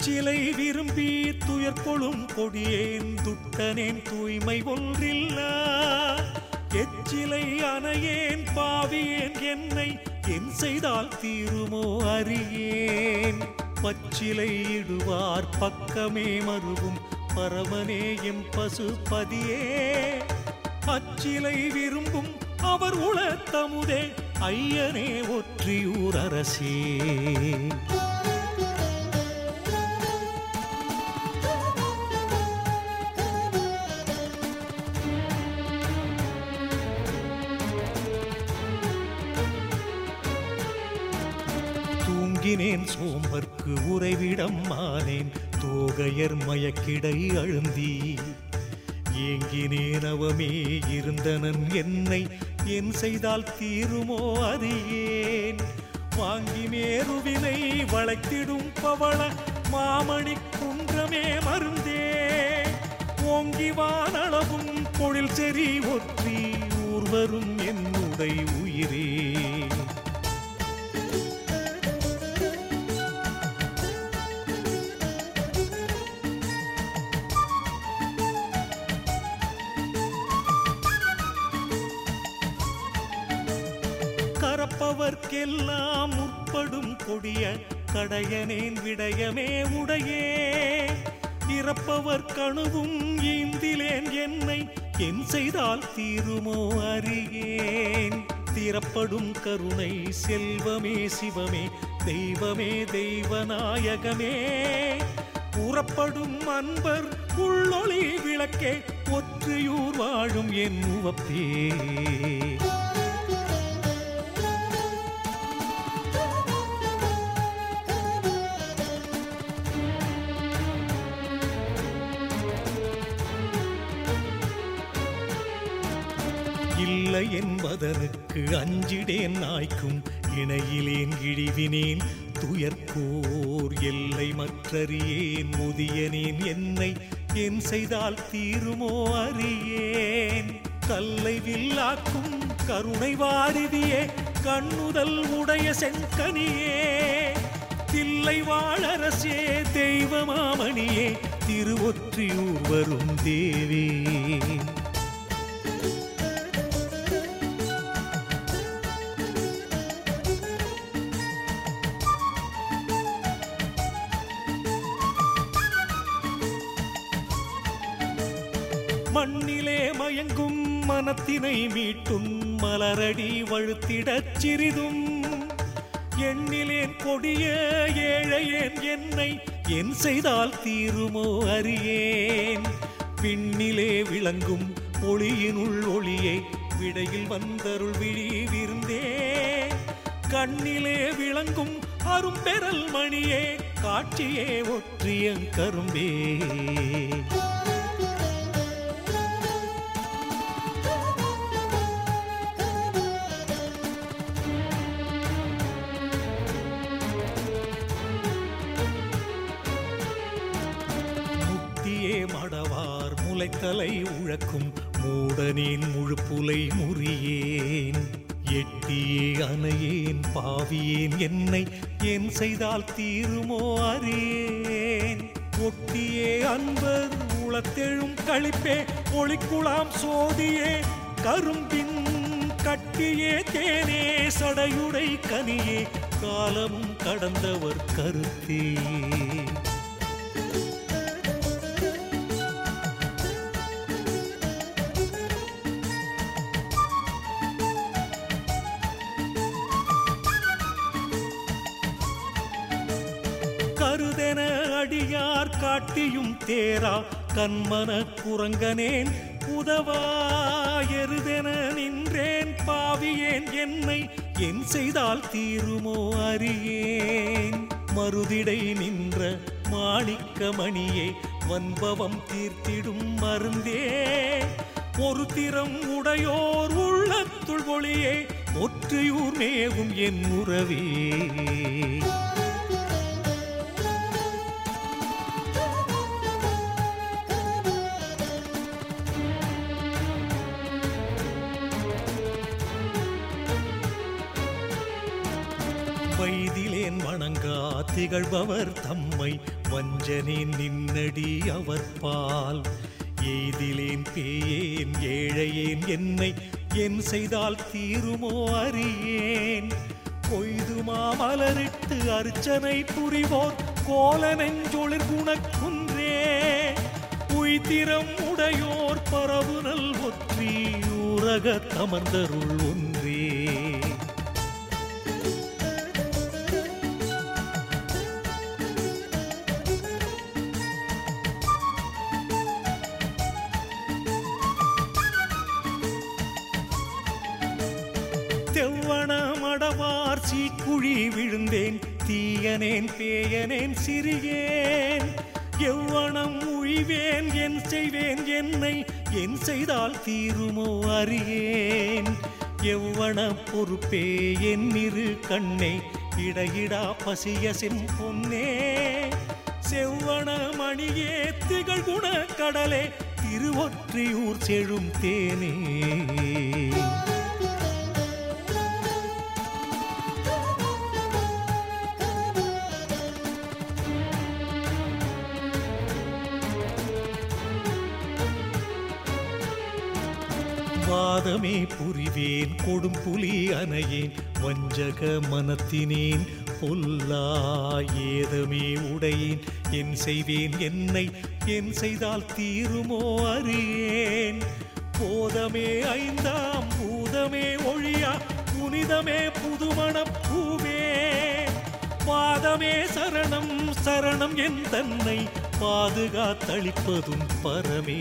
துச்சிலை விரும்பி துயர்கொளும் கொடியேன் துட்டனேன் தூய்மை ஒன்றில்லா. எச்சிலை அணையேன் பாவியேன் என்னை என் செய்தால் தீருமோ அறியேன். பச்சிலை இடுவார் பக்கமே மருவும் பரமனே எம் பசுபதியே அச்சிலை விரும்பும் அவர் உளத்தமுதே ஐயனே ஒற்றியூர் அரசே தூங்கினேன் சோம்பர்க்கு உறைவிடம் மானேன் தோகையர் மயக்கிடை அழுந்தி ஏங்கினேன் அவமே இருந்தனன் என்னை என் செய்தால் தீருமோ அறியேன். வாங்கி மேருவினை வளைத்திடும் பவள மாமணி குன்றமே மருந்தே ஓங்கி வானளவும் பொழில் செறி ஒற்றி ஊர்வரும் என்னுடைய உயிரே. கரப்பவர்க்கெல்லாம் முற்படும் கொடிய கடையனேன் விடயமே உடையே. இறப்பவர் கணுவும் ஈந்திலேன் என்னை என் செய்தால் தீருமோ அறியேன். திறப்படும் கருணை செல்வமே சிவமே தெய்வமே தெய்வநாயகமே. உறப்படும் அன்பர் உள்ளொளி விளக்கே ஒற்றியூர் வாழும் என் உவப்பே. இல்லை என்பதற்கு அஞ்சிடேன் நாய்க்கும் இணையிலேன் இழிவினேன். துயர்கோர் எல்லை மற்றறியேன். முதியனேன் என்னை என் செய்தால் தீருமோ அறியேன். கல்லை வில்லாக்கும் கருணை வாரிதியே. கண்ணுதல் உடைய செங்கனியே. தில்லை வாழரசே தெய்வமாமணியே. திருவொற்றியூர் வரும் தேவே. மண்ணிலே மயங்கும் மனத்தினை மீட்டும் மலரடி வழுத்திடச் சிறிதும். எண்ணிலேன் கொடிய ஏழையேன் என்னை என் செய்தால் தீருமோ அறியேன். பின்னிலே விளங்கும் ஒளியினுள் ஒளியை விடையில் வந்தருள் விழி விருந்தே கண்ணிலே விளங்கும் அரும்பெறல் மணியே காட்சியே ஒற்றியங் கரும்பே மடவார் முளைத்தலை உழக்கும் மூடனேன் முழுப்புலை முறியேன். எட்டியே அணையேன் பாவியேன் என்னை என் செய்தால் தீருமோ அறியேன். ஒட்டியே அன்பர் உளத்தெழும் கழிப்பே ஒளிக்குளாம் சோதியே கரும்பின் கட்டியே தேனே சடையுடை கனியே காலமும் கடந்தவர் கருத்தே. அடியார் காட்டியும் தேரா கண்மன குரங்கனேன் உதவா எருதென நின்றேன் பாவியேன் என்னை என் செய்தால் தீருமோ அறியேன். மருதிடை நின்ற மாணிக்கமணியே வன்பவம் தீர்த்திடும் மருந்தே. ஒரு திறம் உடையோர் உள்ளத்துள் ஒளியே ஒற்றையூர் மேகும் என் உறவே. வயதிலேன் வணங்கா திகழ்பவர் தம்மை. வஞ்சனேன் நின்னடி அவர் பால். எய்திலேன் பேயேன் ஏழையேன் என்னை. என் செய்தால் தீருமோ அறியேன். கொய்துமா மலரிட்டு அர்ச்சனை புரிவோர். கோல நெஞ்சொளிர் குணக்குன்றே உய்திரம் உடையோர் பரவுனல் ஒற்றி. ஊரக தமர்ந்தருள் ஒன்றே. மடவார் சீக்குழி விழுந்தேன் தீயனேன் பேயனேன் சிறியேன். எவ்வனம் உழிவேன் என் செய்வேன் என்னை என் செய்தால் தீருமோ அறியேன். எவ்வன பொறுப்பே என் இரு கண்ணே இடையிடா பசிய செம்பொன்னே செவ்வன மணியே திகழ் குண கடலே திருவொற்றியூர் செழும் தேனே. பாதமே புரிவேன் கொடும் புலி அணையேன் வஞ்சக மனத்தினேன் பொல்லா ஏதமே உடையேன் என் செய்வேன் என்னை என் செய்தால் தீருமோ அறியேன். போதமே ஐந்தாம் பூதமே ஒழியா புனிதமே புதுமணப் பூவே. பாதமே சரணம் சரணம் என் தன்னை பாதுகாத்தளிப்பதும் பரமே.